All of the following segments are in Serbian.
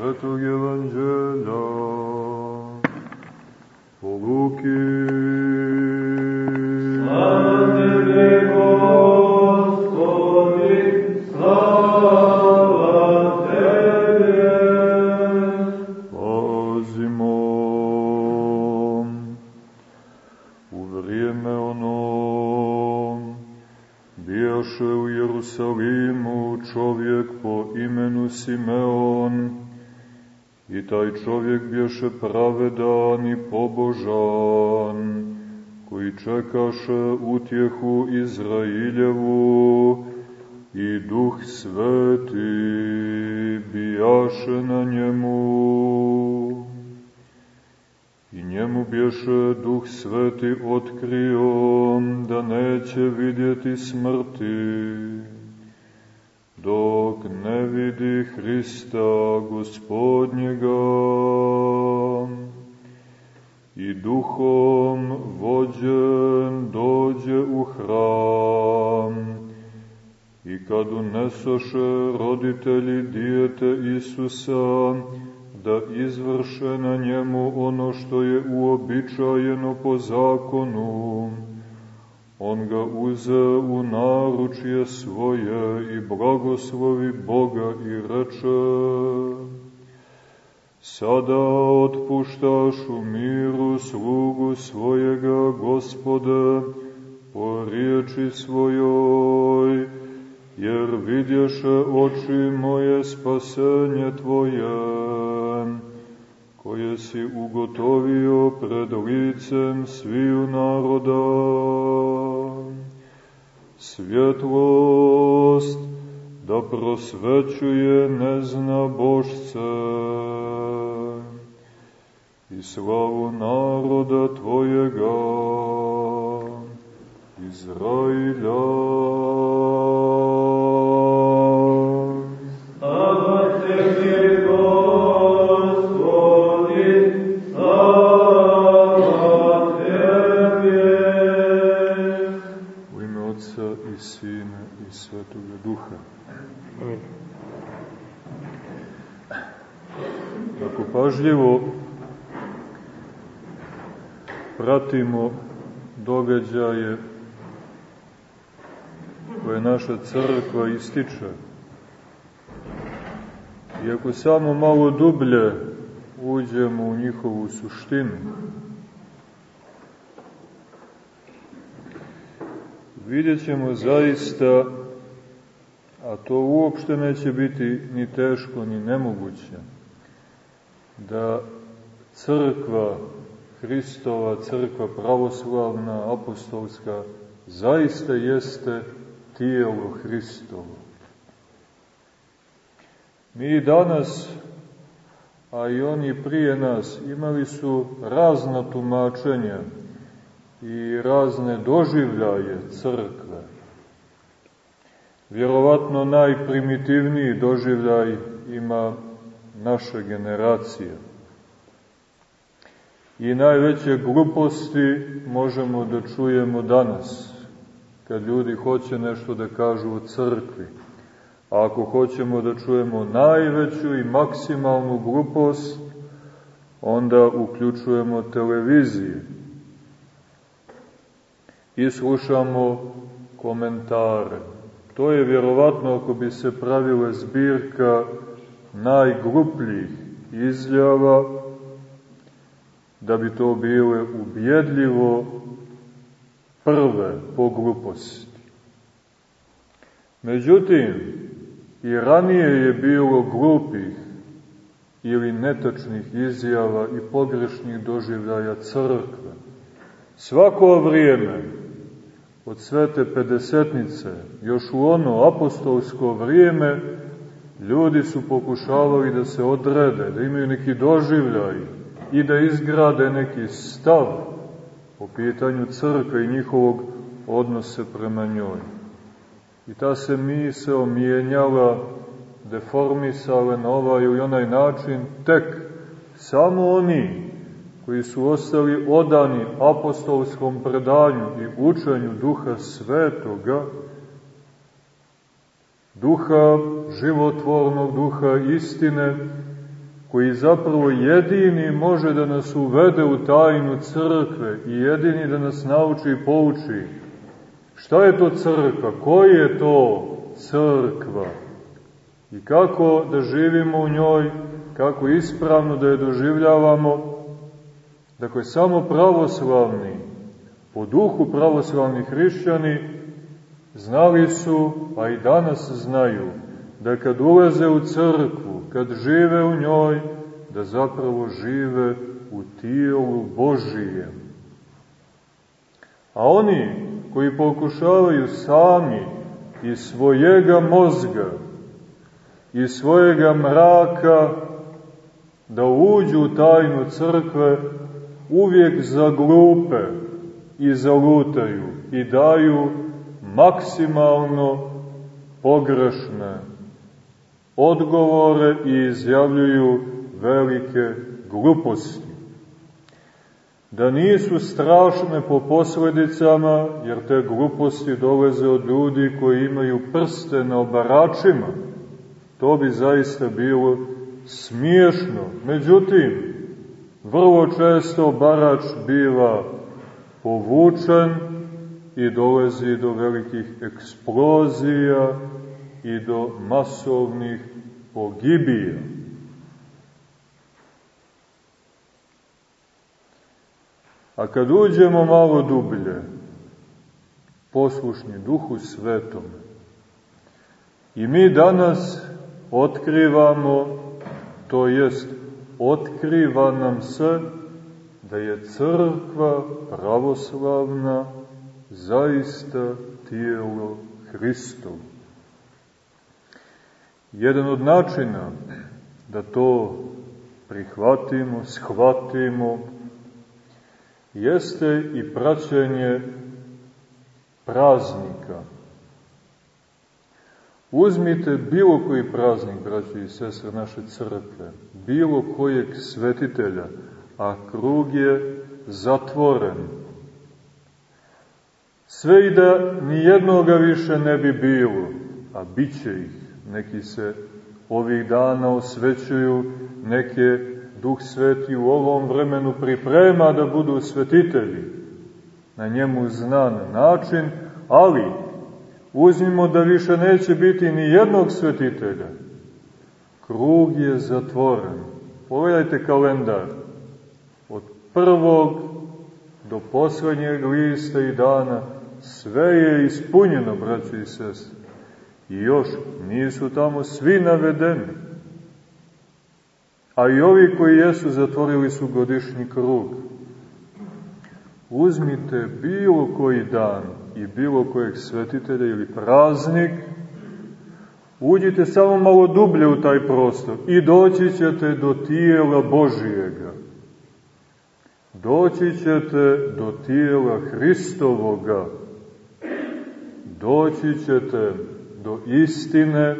Svetog Evanđelja po Luki. Bješe pravedan i pobožan koji čekaše utjehu Izrailjevu i duh sveti bijaše na njemu. I njemu bješe duh sveti otkrio da neće vidjeti smrti, dok ne vidi Hrista gospodnjega. Kad unesoše roditelji dijete Isusa, da izvrše na njemu ono što je uobičajeno po zakonu. On ga uze u naručje svoje i blagoslovi Boga i reče, Sada otpuštaš u miru slugu svojega gospode po riječi svojoj, jer vidješe oči moje spasenje Tvoje, koje si ugotovio pred licem sviju naroda. Svjetlost da prosvećuje nezna Božce i slavu naroda Tvojega, Izrailja. Pažljivo pratimo događaje koje naša crkva ističe, i ako samo malo dublje uđemo u njihovu suštinu, vidjet ćemo zaista, a to uopšte neće biti ni teško ni nemoguće, da crkva Hristova, crkva pravoslavna, apostolska, zaista jeste tijelo Hristovo. Mi danas, a i oni prije nas, imali su razna tumačenja i razne doživljaje crkve. Vjerovatno najprimitivniji doživljaj ima naša generacija. I najveće gluposti možemo da čujemo danas, kad ljudi hoće nešto da kažu o crkvi. A ako hoćemo da čujemo najveću i maksimalnu glupost, onda uključujemo televizije i slušamo komentare. To je vjerovatno ako bi se pravile zbirka najglupljih izjava, da bi to bile ubjedljivo prve po gluposti. Međutim, i ranije je bilo glupih ili netačnih izjava i pogrešnih doživljaja crkve. Svako vrijeme, od svete pedesetnice, još u ono apostolsko vrijeme, ljudi su pokušavali da se odrede, da imaju neki doživljaj i da izgrade neki stav po pitanju crkve i njihovog odnose prema njoj. I ta se mise omijenjala, deformisala na ovaj ili onaj način, tek samo oni koji su ostali odani apostolskom predanju i učenju duha svetoga, duha životvornog, duha istine, koji zapravo jedini može da nas uvede u tajnu crkve i jedini da nas nauči i pouči. Šta je to crkva? Koji je to crkva? I kako da živimo u njoj, kako ispravno da je doživljavamo, dakle samo pravoslavni, po duhu pravoslavni hrišćani, znali su, a i danas znaju, da kad ulaze u crkvu, kad žive u njoj, da zapravo žive u tijelu Božijem. A oni koji pokušavaju sami iz svojega mozga, iz svojega mraka, da uđu u tajnu crkve, uvijek zaglupe i zalutaju i daju maksimalno pogrešne odgovore i izjavljuju velike gluposti. Da nisu strašne po posledicama, jer te gluposti dolaze od ljudi koji imaju prste na obaračima, to bi zaista bilo smiješno. Međutim, vrlo često obarač biva povučen i dolazi do velikih eksplozija i do masovnih pogibija. A kad uđemo malo dublje, poslušni duhu svetom, i mi danas otkrivamo, to jest otkriva nam se da je crkva pravoslavna zaista tijelo Hristovo. Jedan od načina da to prihvatimo, shvatimo, jeste i praćenje praznika. Uzmite bilo koji praznik, braći i sestre naše crkve, bilo kojeg svetitelja, a krug je zatvoren. Sve i da nijednoga više ne bi bilo, a bit će ih, neki se ovih dana osvećuju, neke Duh Sveti u ovom vremenu priprema da budu svetitelji na njemu znan način, ali uzmimo da više neće biti ni jednog svetitelja. Krug je zatvoren. Pogledajte kalendar. Od prvog do poslednjeg lista i dana sve je ispunjeno, braći i sestri. I još nisu tamo svi navedeni. A i ovi koji jesu zatvorili su godišnji krug. Uzmite bilo koji dan i bilo kojeg svetitelja ili praznik, uđite samo malo dublje u taj prostor i doći ćete do tijela Božijega. Doći ćete do tijela Hristovoga. Doći ćete do istine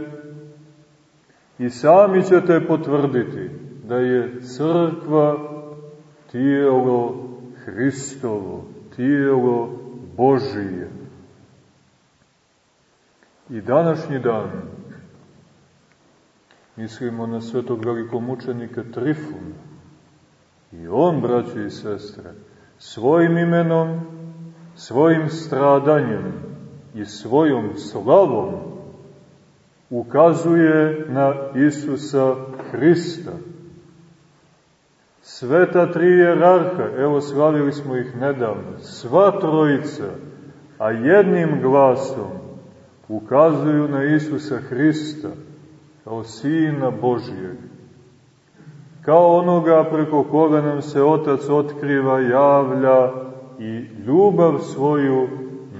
i sami ćete potvrditi da je crkva tijelo Hristovo, tijelo Božije. I današnji dan mislimo na svetog velikomučenika Trifuna. I on, braći i sestre, svojim imenom, svojim stradanjem i svojom slavom ukazuje na Isusa Hrista. Sveta tri jerarha, evo slavili smo ih nedavno, sva trojica, a jednim glasom ukazuju na Isusa Hrista kao Sina Božijeg. Kao onoga preko koga nam se Otac otkriva, javlja i ljubav svoju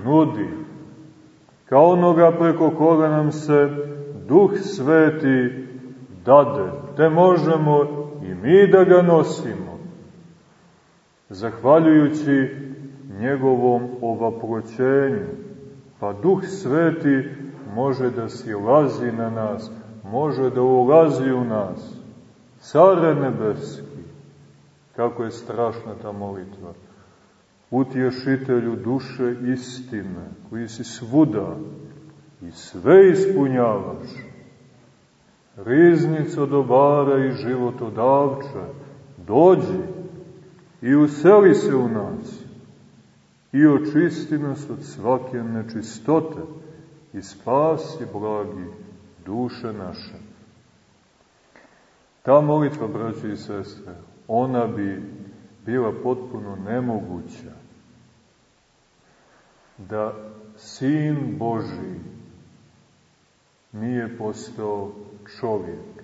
nudi. Kao onoga preko koga nam se Duh Sveti dade, te možemo i mi da ga nosimo, zahvaljujući njegovom ovaproćenju. Pa Duh Sveti može da silazi na nas, može da ulazi u nas. Care nebeski, kako je strašna ta molitva, utješitelju duše istine, koji si svuda i sve ispunjavaš, riznico dobara i životodavča, dođi i useli se u nas i očisti nas od svake nečistote i spasi, blagi, duše naše. Ta molitva, braći i sestre, ona bi bila potpuno nemoguća da Sin Boži nije postao čovjek.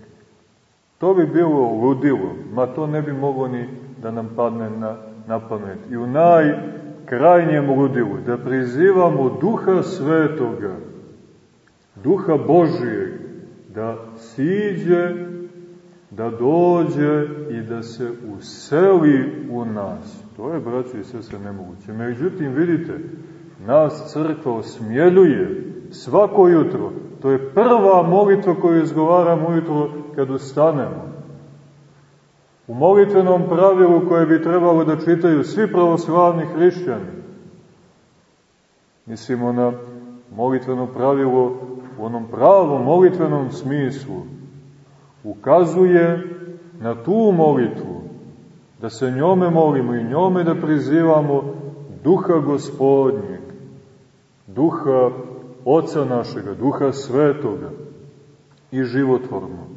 To bi bilo ludilo, ma to ne bi moglo ni da nam padne na, na pamet. I u najkrajnjem ludilu, da prizivamo Duha Svetoga, Duha Božijeg, da siđe, da dođe i da se useli u nas. To je, braći i sese, nemoguće. Međutim, vidite, nas crkva osmjeljuje svako jutro. To je prva molitva koju izgovaramo ujutro kad ustanemo. U molitvenom pravilu koje bi trebalo da čitaju svi pravoslavni hrišćani. Mislimo na molitveno pravilo u onom pravom molitvenom smislu. Ukazuje na tu molitvu, da se njome molimo i njome da prizivamo duha gospodnjeg, duha Oca našega, duha svetoga i životvornog.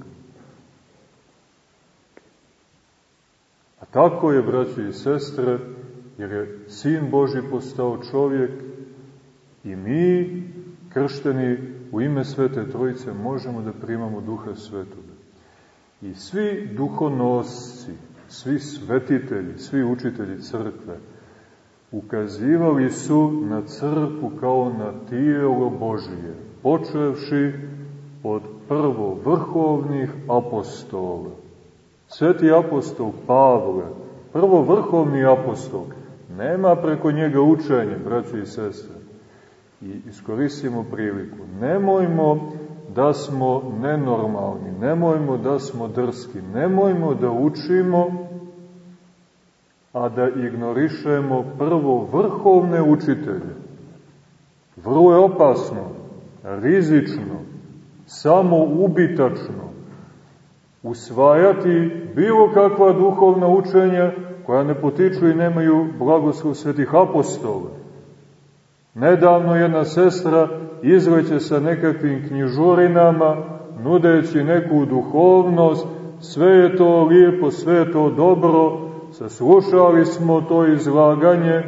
A tako je, braći i sestre, jer je Sin Boži postao čovjek i mi, kršteni u ime Svete Trojice, možemo da primamo duha svetoga. I svi duhonosci, svi svetitelji, svi učitelji crkve, ukazivali su na crkvu kao na tijelo Božije, počevši od prvo vrhovnih apostola. Sveti apostol Pavle, prvo vrhovni apostol, nema preko njega učenje, braći i sestre. I iskoristimo priliku. Nemojmo da smo nenormalni, nemojmo da smo drski, nemojmo da učimo a da ignorišemo prvo vrhovne učitelje. Vrlo je opasno, rizično, samoubitačno usvajati bilo kakva duhovna učenja koja ne potiču i nemaju blagoslov svetih apostola. Nedavno jedna sestra izleće sa nekakvim knjižurinama, nudeći neku duhovnost, sve je to lijepo, sve je to dobro, Saslušali smo to izlaganje,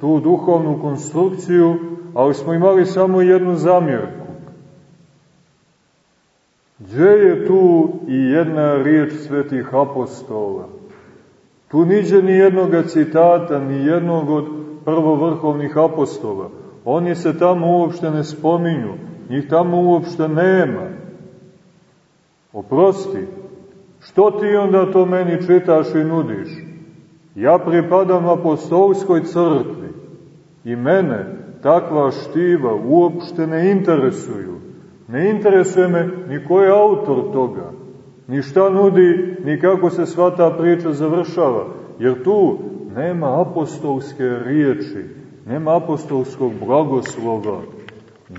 tu duhovnu konstrukciju, ali smo imali samo jednu zamjerku. Gdje je tu i jedna riječ svetih apostola? Tu niđe ni jednog citata, ni jednog od prvovrhovnih apostola. Oni se tamo uopšte ne spominju, njih tamo uopšte nema. Oprosti, što ti onda to meni čitaš i nudiš? Ja pripadam apostolskoj crkvi i mene takva štiva uopšte ne interesuju. Ne interesuje me ni ko je autor toga, ni šta nudi, ni kako se sva ta priča završava, jer tu nema apostolske riječi, nema apostolskog blagoslova,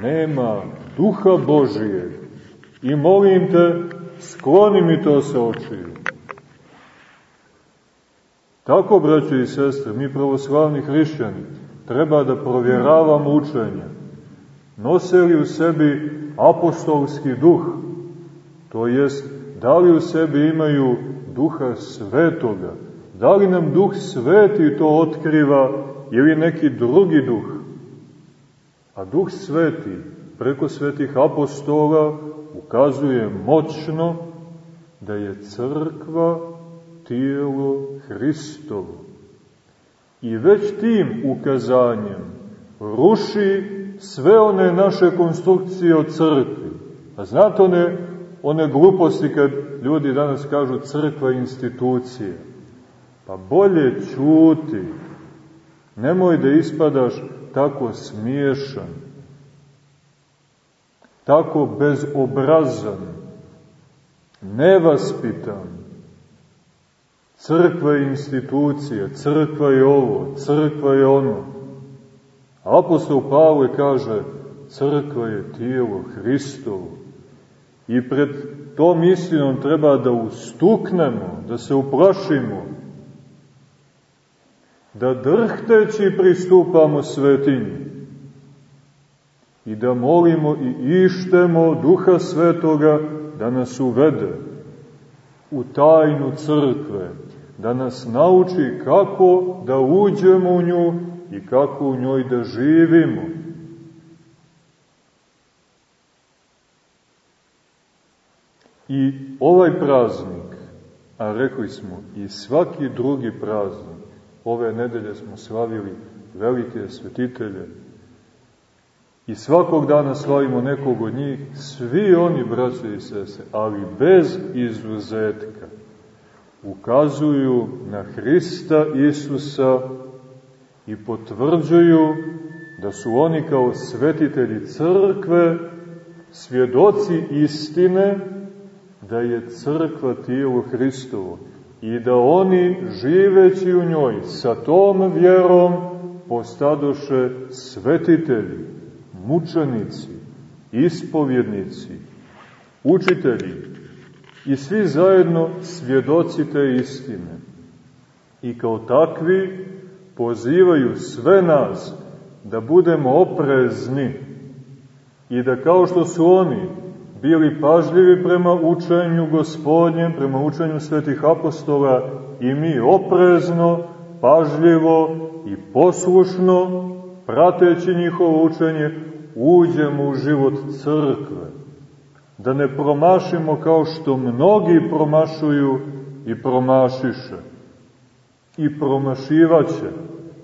nema duha Božije. I molim te, skloni mi to sa očiju. Tako, braćo i sestre, mi pravoslavni hrišćani treba da provjeravamo učenje. Nose li u sebi apostolski duh, to jest da li u sebi imaju duha svetoga, da li nam duh sveti to otkriva ili neki drugi duh. A duh sveti preko svetih apostola ukazuje moćno da je crkva tijelo Hristovo. I već tim ukazanjem ruši sve one naše konstrukcije o crkvi. A znate one, one gluposti kad ljudi danas kažu crkva institucije? Pa bolje čuti. Nemoj da ispadaš tako smiješan, tako bezobrazan, nevaspitan, Crkva je institucija, crkva je ovo, crkva je ono. Apostol Pavle kaže, crkva je tijelo Hristovo. I pred tom istinom treba da ustuknemo, da se uplašimo, da drhteći pristupamo svetinji i da molimo i ištemo Duha Svetoga da nas uvede u tajnu crkve, da nas nauči kako da uđemo u nju i kako u njoj da živimo. I ovaj praznik, a rekli smo i svaki drugi praznik, ove nedelje smo slavili velike svetitelje, i svakog dana slavimo nekog od njih, svi oni, braće i sese, ali bez izuzetka, ukazuju na Hrista Isusa i potvrđuju da su oni kao svetitelji crkve svjedoci istine da je crkva tijelo Hristovo i da oni živeći u njoj sa tom vjerom postadoše svetitelji, mučenici, ispovjednici, učitelji i svi zajedno svjedoci te istine. I kao takvi pozivaju sve nas da budemo oprezni i da kao što su oni bili pažljivi prema učenju gospodnjem, prema učenju svetih apostola i mi oprezno, pažljivo i poslušno, prateći njihovo učenje, uđemo u život crkve. Da ne promašimo kao što mnogi promašuju i promašiše. I promašivaće,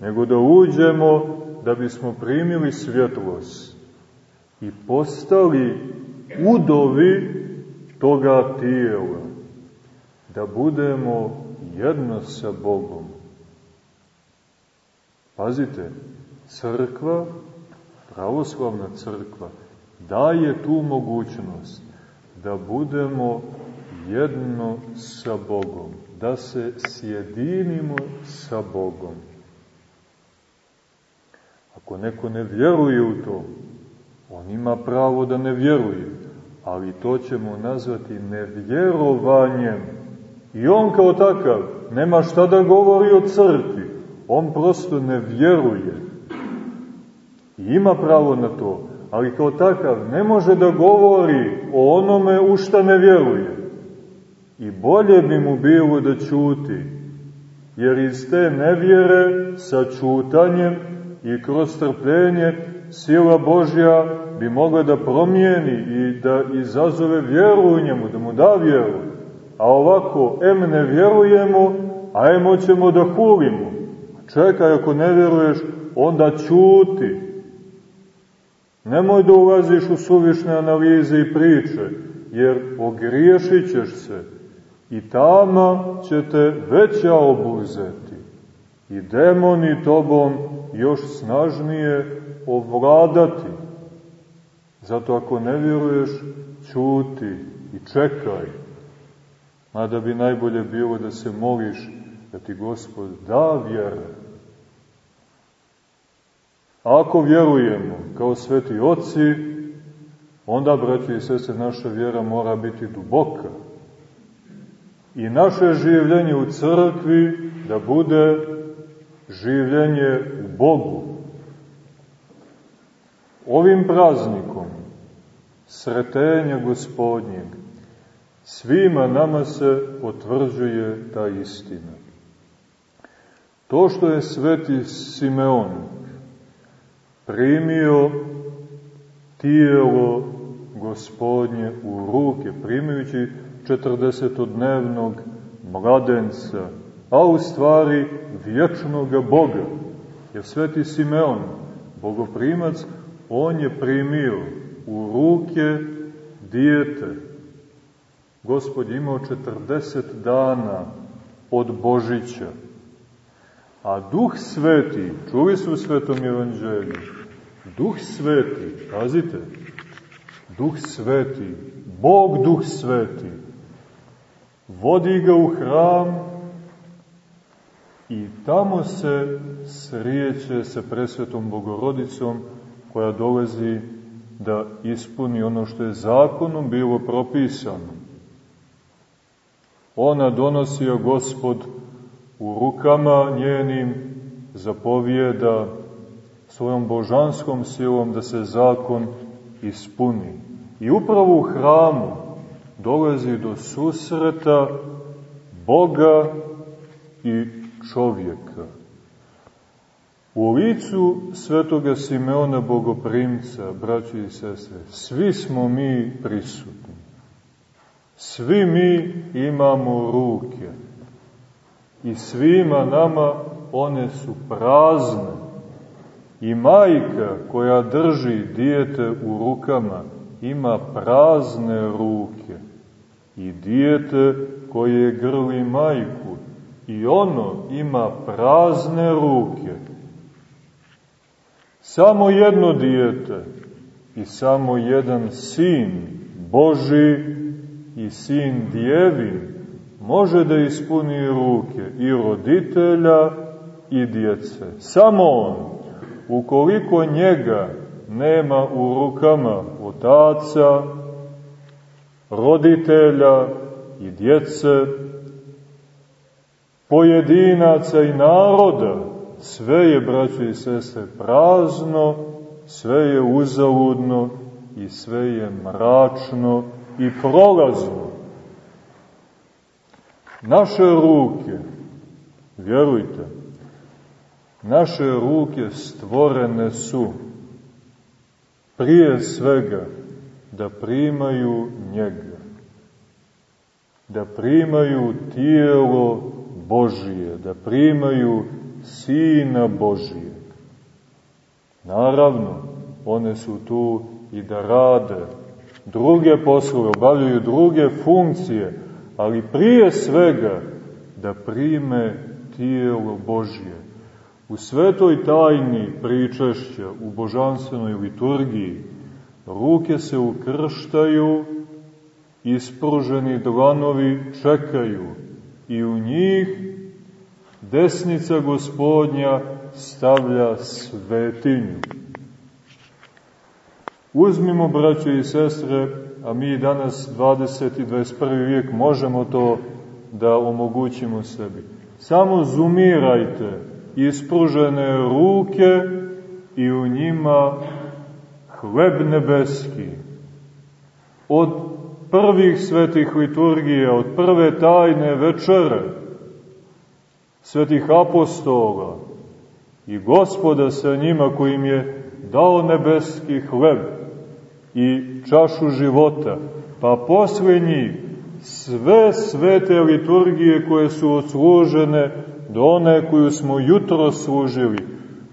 nego da uđemo da bismo primili svjetlost i postali udovi toga tijela, da budemo jedno sa Bogom. Pazite, crkva, pravoslavna crkva, daje tu mogućnost da budemo jedno sa Bogom, da se sjedinimo sa Bogom. Ako neko ne vjeruje u to, on ima pravo da ne vjeruje, ali to ćemo nazvati nevjerovanjem. I on kao takav nema šta da govori o crkvi, on prosto ne vjeruje. I ima pravo na to, ali kao takav ne može da govori o onome u šta ne vjeruje. I bolje bi mu bilo da čuti, jer iz te nevjere sa čutanjem i kroz trpljenje sila Božja bi mogla da promijeni i da izazove vjeru u njemu, da mu da vjeru. A ovako, em ne vjerujemo, a em ćemo da hulimo. Čekaj, ako ne vjeruješ, onda čuti. Nemoj da ulaziš u suvišne analize i priče, jer ogriješit ćeš se i tama će te veća obuzeti. I demoni tobom još snažnije ovladati. Zato ako ne vjeruješ, čuti i čekaj. Mada bi najbolje bilo da se moliš da ti Gospod da vjere. A ako vjerujemo kao sveti oci, onda, braći i sese, naša vjera mora biti duboka. I naše življenje u crkvi da bude življenje u Bogu. Ovim praznikom sretenja gospodnjeg svima nama se potvrđuje ta istina. To što je sveti Simeon primio tijelo gospodnje u ruke, primajući 40-dnevnog mladenca, a u stvari vječnog Boga. Jer sveti Simeon, bogoprimac, on je primio u ruke dijete. Gospod imao 40 dana od Božića. A Duh Sveti, čuli su u Svetom Evanđelju, Duh Sveti, pazite, Duh Sveti, Bog Duh Sveti, vodi ga u hram i tamo se srijeće sa presvetom Bogorodicom koja dolazi da ispuni ono što je zakonom bilo propisano. Ona donosi je gospod u rukama njenim zapovijeda svojom božanskom silom da se zakon ispuni. I upravo u hramu dolazi do susreta Boga i čovjeka. U licu svetoga Simeona Bogoprimca, braći i sestre, svi smo mi prisutni. Svi mi imamo ruke i svima nama one su prazne. I majka koja drži dijete u rukama ima prazne ruke. I dijete koje grli majku i ono ima prazne ruke. Samo jedno dijete i samo jedan sin Boži i sin djevin može da ispuni ruke i roditelja i djece. Samo on. Ukoliko njega nema u rukama otaca, roditelja i djece, pojedinaca i naroda, sve je, braćo i sestre, prazno, sve je uzaludno i sve je mračno i prolazno. Naše ruke, vjerujte, naše ruke stvorene su prije svega da primaju njega, da primaju tijelo Božije, da primaju Sina Božije. Naravno, one su tu i da rade druge poslove, obavljaju druge funkcije, ali prije svega da prime tijelo Božje. U svetoj tajni pričešća, u božanstvenoj liturgiji, ruke se ukrštaju, ispruženi dlanovi čekaju i u njih desnica gospodnja stavlja svetinju. Uzmimo, braćo i sestre, a mi danas 20. i 21. vijek možemo to da omogućimo sebi. Samo zumirajte ispružene ruke i u njima hleb nebeski. Od prvih svetih liturgija, od prve tajne večere, svetih apostola i gospoda sa njima kojim je dao nebeski hleb i čašu života, pa posle njih sve svete liturgije koje su odslužene do one koju smo jutro služili,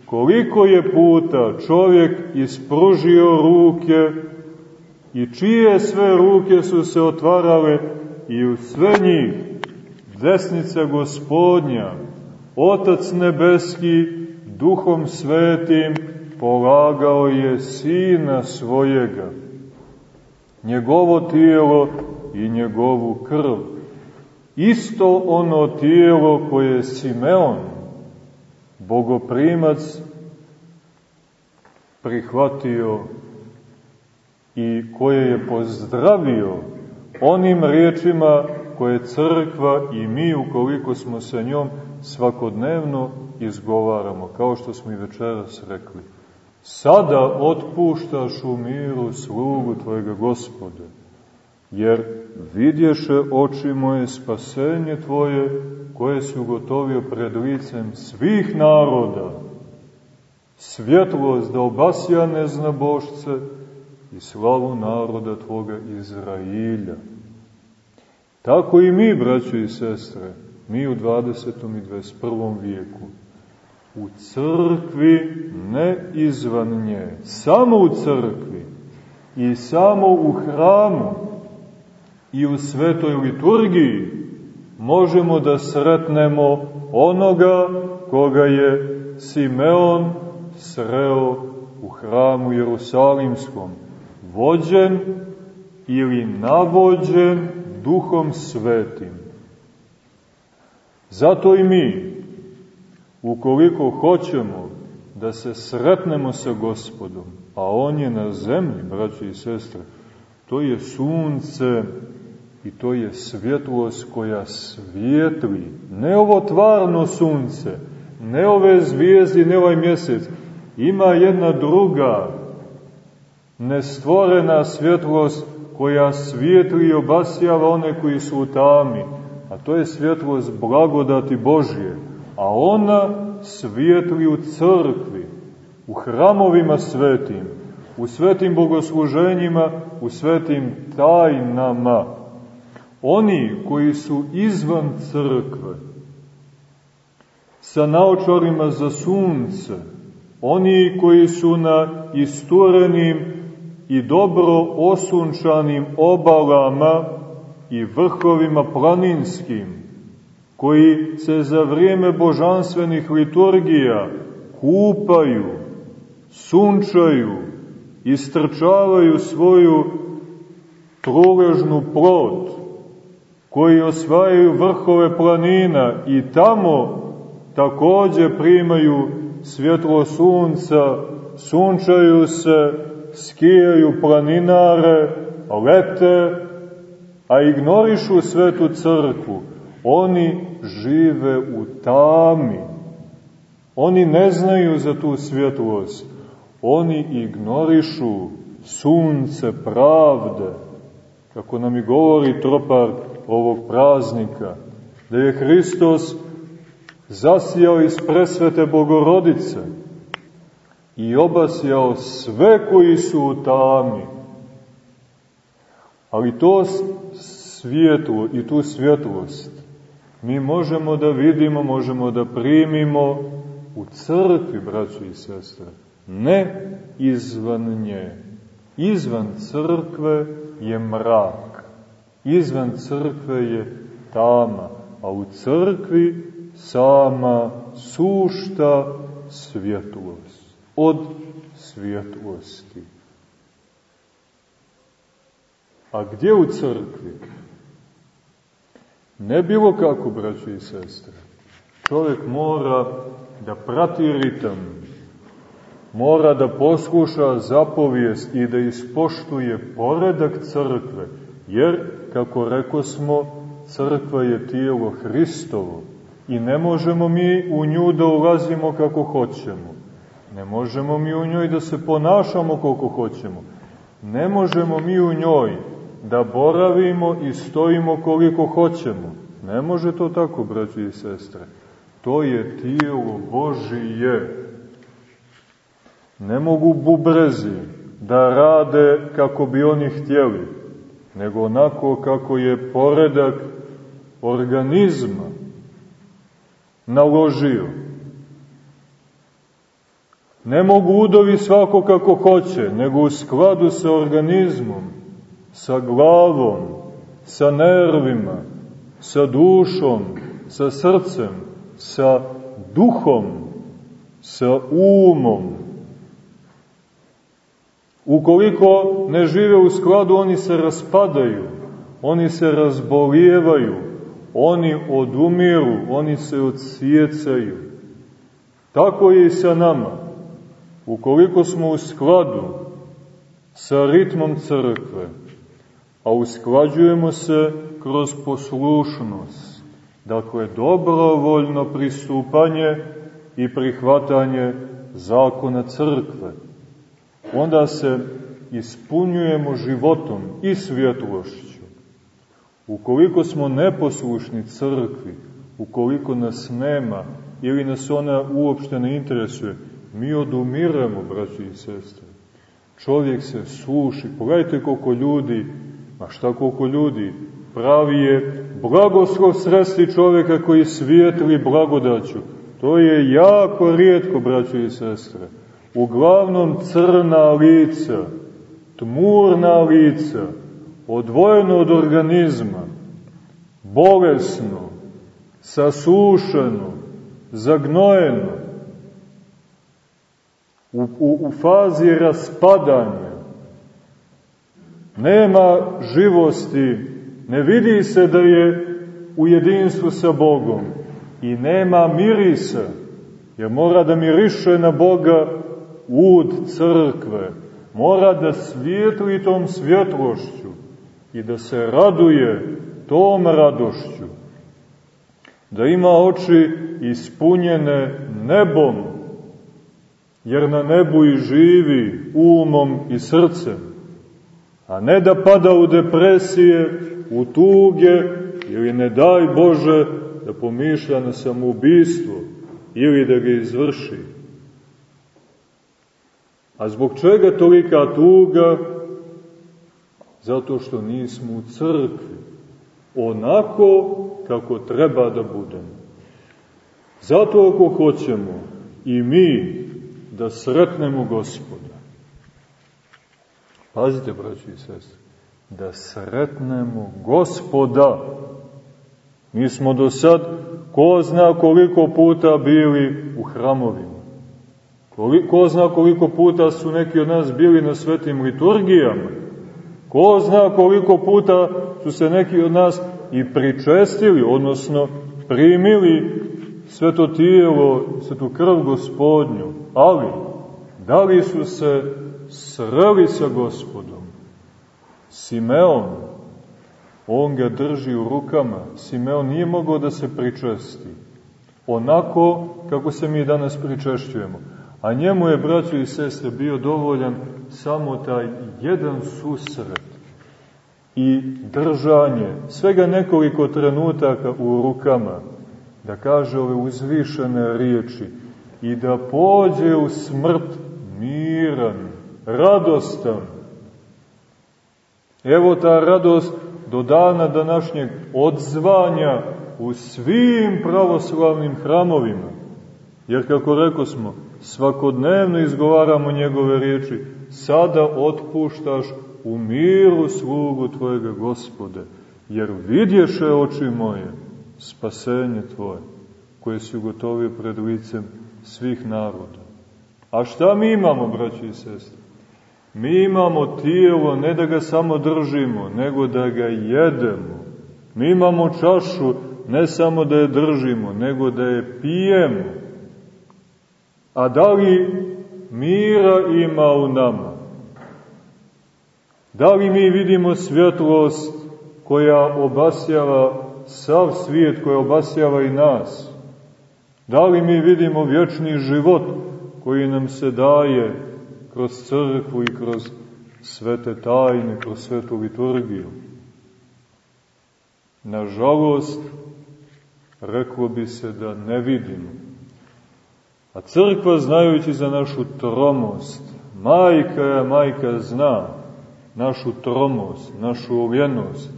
koliko je puta čovjek ispružio ruke i čije sve ruke su se otvarale i u sve njih desnica gospodnja, Otac nebeski, duhom svetim, polagao je Sina svojega, njegovo tijelo i njegovu krv. Isto ono tijelo koje je Simeon, bogoprimac, prihvatio i koje je pozdravio onim riječima koje crkva i mi, ukoliko smo sa njom, svakodnevno izgovaramo, kao što smo i večeras rekli. Sada otpuštaš u miru slugu Tvojega gospode, jer vidješe oči moje spasenje Tvoje, koje si ugotovio pred licem svih naroda, svjetlost da obasja neznabošce i slavu naroda Tvoga Izrailja. Tako i mi, braćo i sestre, mi u 20. i 21. vijeku, u crkvi, ne izvan nje, samo u crkvi i samo u hramu i u svetoj liturgiji možemo da sretnemo onoga koga je Simeon sreo u hramu Jerusalimskom, vođen ili navođen duhom svetim. Zato i mi, ukoliko hoćemo da se sretnemo sa gospodom, a on je na zemlji, braće i sestre. To je sunce i to je svjetlost koja svijetli. Ne ovo tvarno sunce, ne ove zvijezdi, ne ovaj mjesec. Ima jedna druga nestvorena svjetlost koja svijetli i obasjava one koji su u tami, a to je svjetlost blagodati Božje, a ona svijetli u crkvi, u hramovima svetim, u svetim bogosluženjima, u svetim tajnama. Oni koji su izvan crkve, sa naočarima za sunce, oni koji su na isturenim i dobro osunčanim obalama i vrhovima planinskim, koji se za vrijeme božanstvenih liturgija kupaju, sunčaju, istrčavaju svoju truležnu plot, koji osvajaju vrhove planina i tamo takođe primaju svjetlo sunca, sunčaju se, skijaju planinare, lete, a ignorišu svetu crkvu. Oni žive u tami. Oni ne znaju za tu svjetlost. Oni ignorišu sunce pravde, kako nam i govori tropar ovog praznika, da je Hristos zasijao iz presvete Bogorodice i obasjao sve koji su u tami. Ali to svjetlo i tu svjetlost mi možemo da vidimo, možemo da primimo u crkvi, braćo i sestre, ne izvan nje. Izvan crkve je mrak, izvan crkve je tama, a u crkvi sama sušta svjetlost, od svjetlosti. A gdje u crkvi? Ne bilo kako, braćo i sestre. Čovjek mora da prati ritam, mora da posluša zapovijest i da ispoštuje poredak crkve, jer, kako reko smo, crkva je tijelo Hristovo i ne možemo mi u nju da ulazimo kako hoćemo. Ne možemo mi u njoj da se ponašamo koliko hoćemo. Ne možemo mi u njoj da boravimo i stojimo koliko hoćemo. Ne može to tako, braći i sestre. To je tijelo Božije. Ne mogu bubrezi da rade kako bi oni htjeli, nego onako kako je poredak organizma naložio. Ne mogu udovi svako kako hoće, nego u skladu sa organizmom, sa glavom, sa nervima, sa dušom, sa srcem, sa duhom, sa umom. Ukoliko ne žive u skladu, oni se raspadaju, oni se razbolijevaju, oni odumiru, oni se odsjecaju. Tako je i sa nama. Ukoliko smo u skladu sa ritmom crkve, a usklađujemo se kroz poslušnost, dakle dobrovoljno pristupanje i prihvatanje zakona crkve, onda se ispunjujemo životom i svjetlošću. Ukoliko smo neposlušni crkvi, ukoliko nas nema ili nas ona uopšte ne interesuje, mi odumiramo, braći i sestre. Čovjek se suši. Pogledajte koliko ljudi, a šta koliko ljudi, pravi je blagoslov sresti čovjeka koji svijetli blagodaću. To je jako rijetko, braći i sestre. Uglavnom crna lica, tmurna lica, odvojeno od organizma, bolesno, sasušeno, zagnojeno, u, u, u fazi raspadanja. Nema živosti, ne vidi se da je u jedinstvu sa Bogom i nema mirisa, jer mora da miriše na Boga ud crkve, mora da svijetli tom svjetlošću i da se raduje tom radošću, da ima oči ispunjene nebom, jer na nebu i živi umom i srcem, a ne da pada u depresije, u tuge, ili ne daj Bože da pomišlja na samoubistvo, ili da ga izvrši. A zbog čega tolika tuga? Zato što nismo u crkvi, onako kako treba da budemo. Zato ako hoćemo i mi da sretnemo gospoda, pazite, braći i sestri, da sretnemo gospoda. Mi smo do sad, ko zna koliko puta bili u hramovima. Ko zna koliko puta su neki od nas bili na svetim liturgijama. Ko zna koliko puta su se neki od nas i pričestili, odnosno primili sveto tijelo, svetu krv gospodnju. Ali, da li su se sreli sa gospodom? Simeon, on ga drži u rukama. Simeon nije mogao da se pričesti. Onako kako se mi danas pričešćujemo. A njemu je, braćo i sestre, bio dovoljan samo taj jedan susret i držanje, svega nekoliko trenutaka u rukama, da kaže ove uzvišene riječi i da pođe u smrt miran, radostan. Evo ta radost do dana današnjeg odzvanja u svim pravoslavnim hramovima. Jer kako rekao smo, svakodnevno izgovaramo njegove riječi, sada otpuštaš u miru slugu Tvojega gospode, jer vidješe oči moje spasenje Tvoje, koje si ugotovio pred licem svih naroda. A šta mi imamo, braći i sestri? Mi imamo tijelo ne da ga samo držimo, nego da ga jedemo. Mi imamo čašu ne samo da je držimo, nego da je pijemo. A da li mira ima u nama? Da li mi vidimo svjetlost koja obasjava sav svijet, koja obasjava i nas? Da li mi vidimo vječni život koji nam se daje kroz crkvu i kroz svete tajne, kroz svetu liturgiju? Nažalost, reklo bi se da ne vidimo. A crkva, znajući za našu tromost, majka je, majka zna našu tromost, našu ovjenost,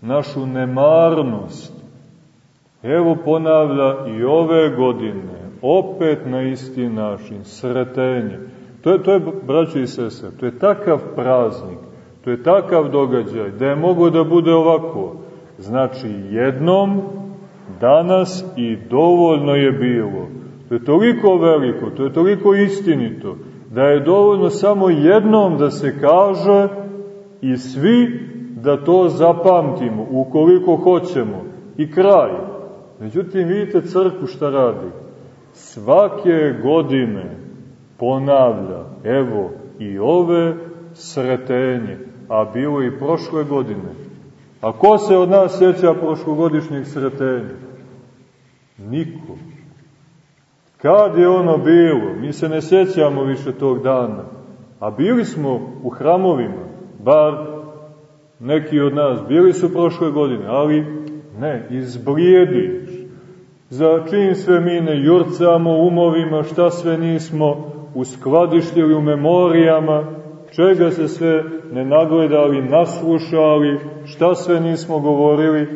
našu nemarnost, evo ponavlja i ove godine, opet na isti način, sretenje. To je, to je braćo i sese, to je takav praznik, to je takav događaj, da je mogo da bude ovako. Znači, jednom, danas i dovoljno je bilo. To je toliko veliko, to je toliko istinito, da je dovoljno samo jednom da se kaže i svi da to zapamtimo, ukoliko hoćemo. I kraj. Međutim, vidite crku šta radi. Svake godine ponavlja, evo, i ove sretenje, a bilo i prošle godine. A ko se od nas sjeća prošlogodišnjeg sretenja? Niko. Kad je ono bilo? Mi se ne sjećamo više tog dana. A bili smo u hramovima, bar neki od nas, bili su prošle godine, ali ne, izblijediš. Za čim sve mi ne jurcamo umovima, šta sve nismo uskladištili u memorijama, čega se sve ne nagledali, naslušali, šta sve nismo govorili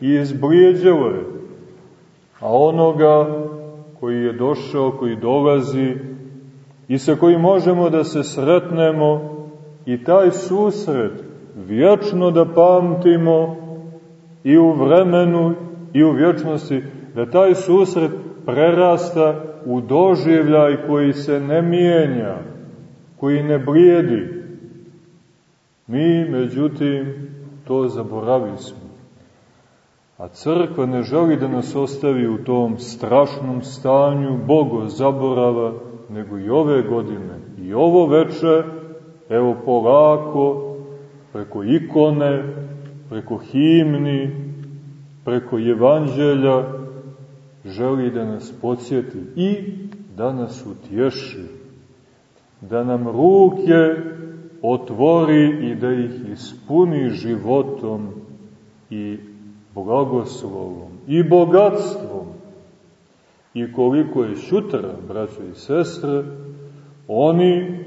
i izblijeđalo je. A onoga koji je došao, koji dolazi i sa kojim možemo da se sretnemo i taj susret vječno da pamtimo i u vremenu i u vječnosti, da taj susret prerasta u doživljaj koji se ne mijenja, koji ne blijedi. Mi, međutim, to zaboravili smo. A crkva ne želi da nas ostavi u tom strašnom stanju Bogo zaborava, nego i ove godine, i ovo veče, evo polako, preko ikone, preko himni, preko evanđelja, želi da nas podsjeti i da nas utješi, da nam ruke otvori i da ih ispuni životom i blagoslovom i bogatstvom. I koliko je šutra, braćo i sestre, oni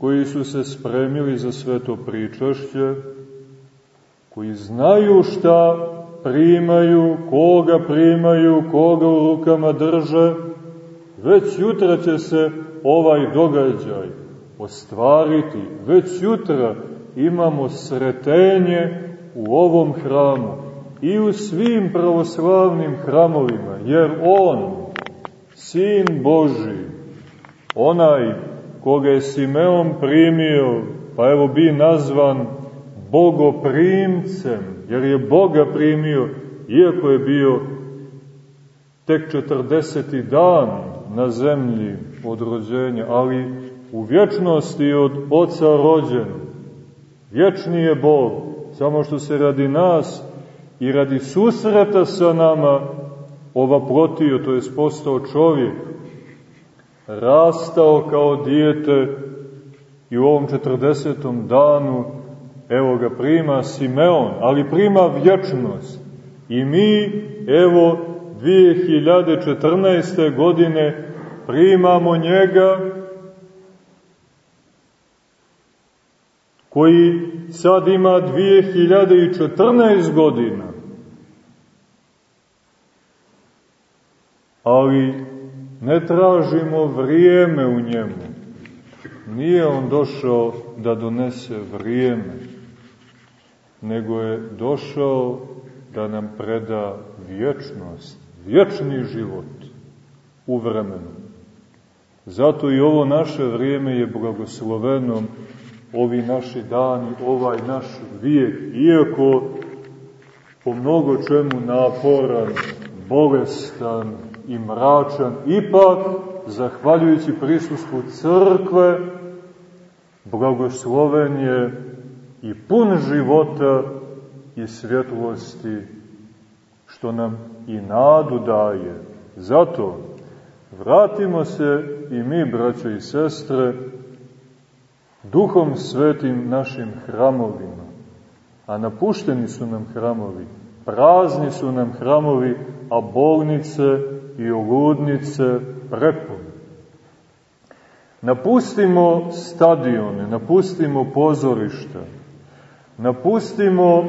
koji su se spremili za sve to pričašće, koji znaju šta primaju, koga primaju, koga u rukama drže, već jutra će se ovaj događaj ostvariti. Već jutra imamo sretenje u ovom hramu i u svim pravoslavnim hramovima, jer On, Sin Boži, onaj koga je Simeon primio, pa evo bi nazvan bogoprimcem, jer je Boga primio, iako je bio tek 40. dan na zemlji od rođenja, ali u vječnosti od Oca rođen. Vječni je Bog, samo što se radi nas i radi susreta sa nama ova protio, to je postao čovjek, rastao kao dijete i u ovom 40. danu evo ga prima Simeon, ali prima vječnost. I mi, evo, 2014. godine primamo njega koji sad ima 2014 godina. Ali ne tražimo vrijeme u njemu. Nije on došao da donese vrijeme, nego je došao da nam preda vječnost, vječni život u vremenu. Zato i ovo naše vrijeme je blagosloveno, ovi naši dani, ovaj naš vijek, iako po mnogo čemu naporan, bolestan i mračan, ipak, zahvaljujući prisustvu crkve, blagosloven je i pun života i svjetlosti, što nam i nadu daje. Zato vratimo se i mi, braćo i sestre, duhom svetim našim hramovima. A napušteni su nam hramovi, prazni su nam hramovi, a bolnice i oludnice prepune. Napustimo stadione, napustimo pozorišta, napustimo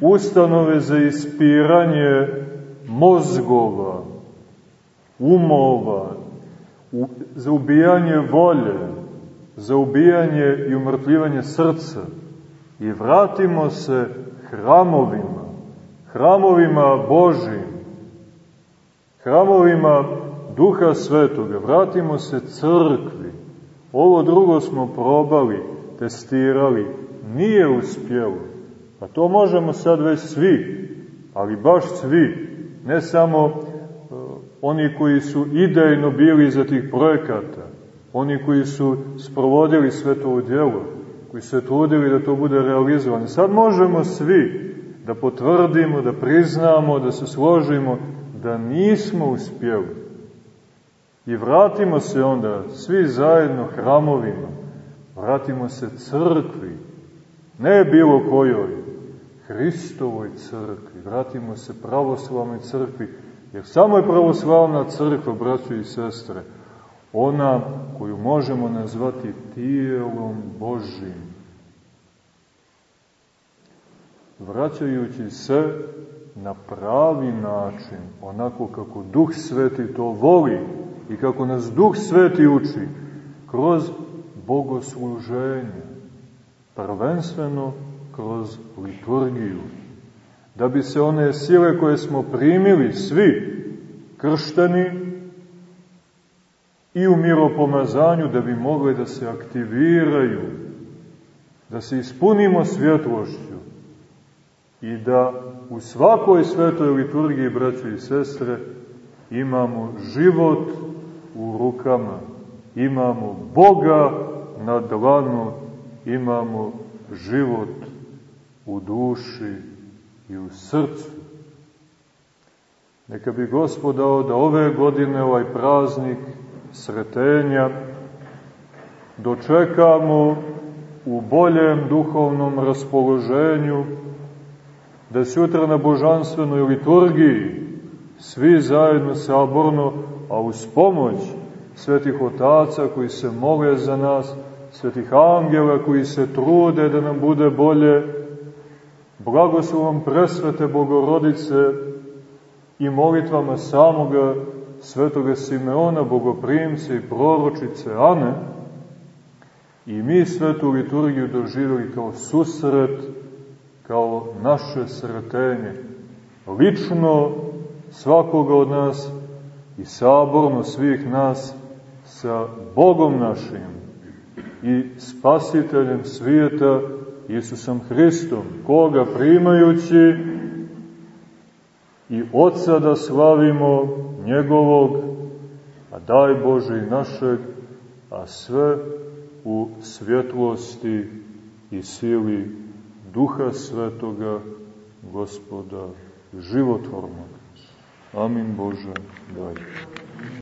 ustanove za ispiranje mozgova, umova, za ubijanje volje, za ubijanje i umrtvivanje srca. I vratimo se hramovima, hramovima Božim, hramovima Duha Svetoga, vratimo se crkvi. Ovo drugo smo probali, testirali, nije uspjelo. A to možemo sad već svi, ali baš svi, ne samo uh, oni koji su idejno bili za tih projekata, oni koji su sprovodili sve to u djelo, koji su se trudili da to bude realizovano. Sad možemo svi da potvrdimo, da priznamo, da se složimo da nismo uspjeli. I vratimo se onda svi zajedno hramovima, vratimo se crkvi, ne bilo kojoj, Hristovoj crkvi, vratimo se pravoslavnoj crkvi, jer samo je pravoslavna crkva, braćo i sestre, ona koju možemo nazvati tijelom Božim. Vraćajući se na pravi način, onako kako Duh Sveti to voli i kako nas Duh Sveti uči, kroz bogosluženje, prvenstveno kroz liturgiju, da bi se one sile koje smo primili, svi kršteni, i u miropomazanju da bi mogle da se aktiviraju, da se ispunimo svjetlošću i da u svakoj svetoj liturgiji, braćo i sestre, imamo život u rukama, imamo Boga na dlanu imamo život u duši i u srcu. Neka bi Gospod dao da ove godine ovaj praznik sretenja dočekamo u boljem duhovnom raspoloženju, da sutra na božanstvenoj liturgiji svi zajedno saborno, a uz pomoć svetih otaca koji se mole za nas, svetih angela koji se trude da nam bude bolje, blagoslovom presvete Bogorodice i molitvama samoga svetoga Simeona, bogoprimca i proročice Ane, i mi svetu liturgiju doživjeli kao susret, kao naše sretenje, lično svakoga od nas i saborno svih nas sa Bogom našim i spasiteljem svijeta Isusom Hristom, koga primajući i Otca da slavimo njegovog, a daj Bože i našeg, a sve u svjetlosti i sili Duha Svetoga, Gospoda životvornog. Amin Bože, daj.